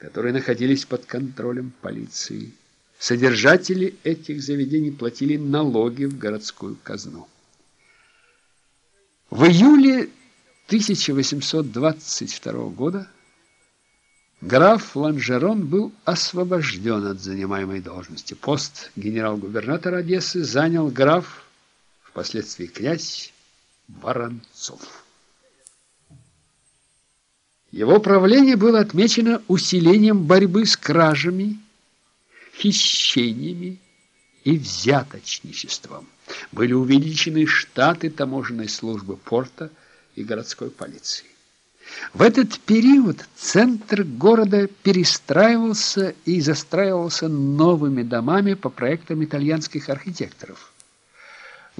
которые находились под контролем полиции. Содержатели этих заведений платили налоги в городскую казну. В июле 1822 года граф Ланжерон был освобожден от занимаемой должности. Пост генерал-губернатора Одессы занял граф, впоследствии князь Воронцов. Его правление было отмечено усилением борьбы с кражами, хищениями и взяточничеством. Были увеличены штаты таможенной службы порта и городской полиции. В этот период центр города перестраивался и застраивался новыми домами по проектам итальянских архитекторов.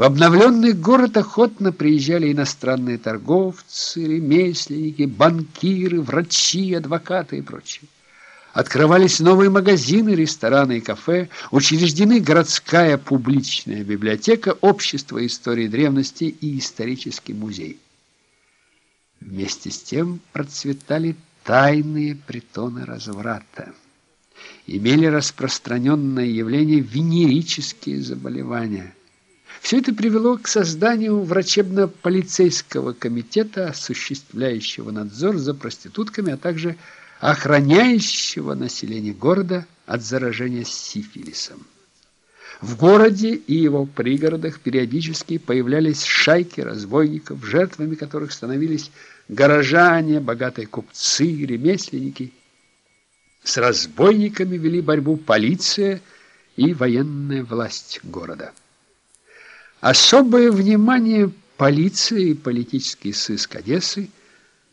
В обновленный город охотно приезжали иностранные торговцы, ремесленники, банкиры, врачи, адвокаты и прочие. Открывались новые магазины, рестораны и кафе, учреждены городская публичная библиотека, общество истории древности и исторический музей. Вместе с тем процветали тайные притоны разврата. Имели распространенное явление венерические заболевания – все это привело к созданию врачебно-полицейского комитета, осуществляющего надзор за проститутками, а также охраняющего население города от заражения сифилисом. В городе и его пригородах периодически появлялись шайки разбойников, жертвами которых становились горожане, богатые купцы, ремесленники. С разбойниками вели борьбу полиция и военная власть города. Особое внимание полиции и политический сыск Одессы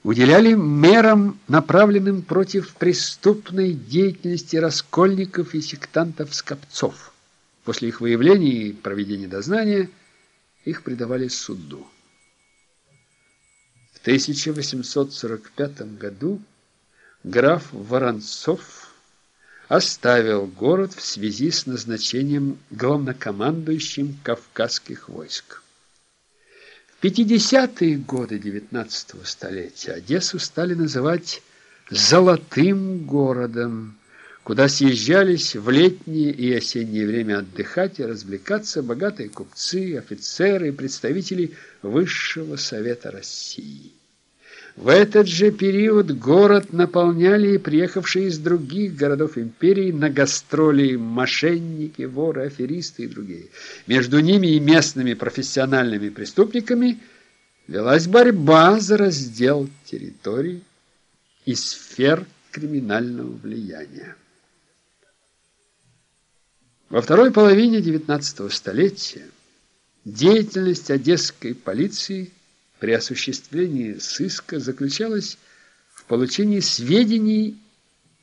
уделяли мерам, направленным против преступной деятельности раскольников и сектантов-скопцов. После их выявления и проведения дознания их предавали суду. В 1845 году граф Воронцов оставил город в связи с назначением главнокомандующим Кавказских войск. В 50-е годы XIX столетия Одессу стали называть «золотым городом», куда съезжались в летнее и осеннее время отдыхать и развлекаться богатые купцы, офицеры и представители Высшего Совета России. В этот же период город наполняли и приехавшие из других городов империи на гастроли мошенники, воры, аферисты и другие. Между ними и местными профессиональными преступниками велась борьба за раздел территорий и сфер криминального влияния. Во второй половине XIX столетия деятельность одесской полиции – при осуществлении сыска заключалась в получении сведений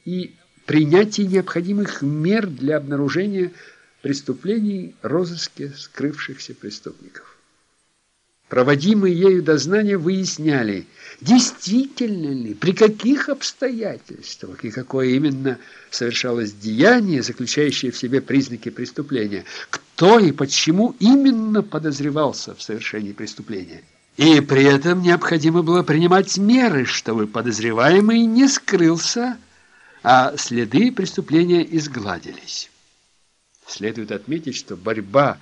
и принятии необходимых мер для обнаружения преступлений, розыске скрывшихся преступников. Проводимые ею дознания выясняли, действительно ли, при каких обстоятельствах и какое именно совершалось деяние, заключающее в себе признаки преступления, кто и почему именно подозревался в совершении преступления. И при этом необходимо было принимать меры, чтобы подозреваемый не скрылся, а следы преступления изгладились. Следует отметить, что борьба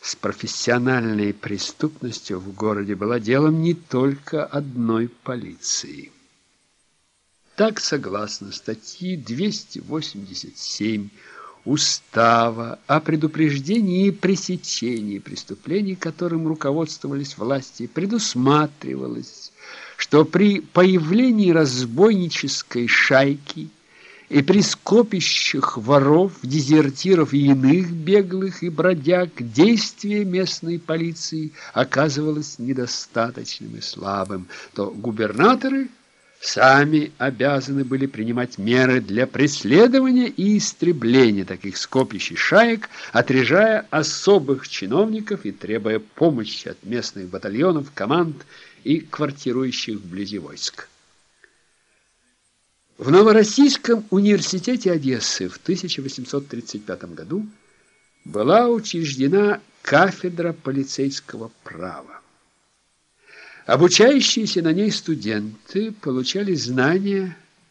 с профессиональной преступностью в городе была делом не только одной полиции. Так, согласно статьи 287 устава о предупреждении и пресечении преступлений, которым руководствовались власти, предусматривалось, что при появлении разбойнической шайки и при скопищах воров, дезертиров и иных беглых и бродяг действие местной полиции оказывалось недостаточным и слабым, то губернаторы – сами обязаны были принимать меры для преследования и истребления таких скопищ и шаек, отрежая особых чиновников и требуя помощи от местных батальонов, команд и квартирующих вблизи войск. В Новороссийском университете Одессы в 1835 году была учреждена кафедра полицейского права. Обучающиеся на ней студенты получали знания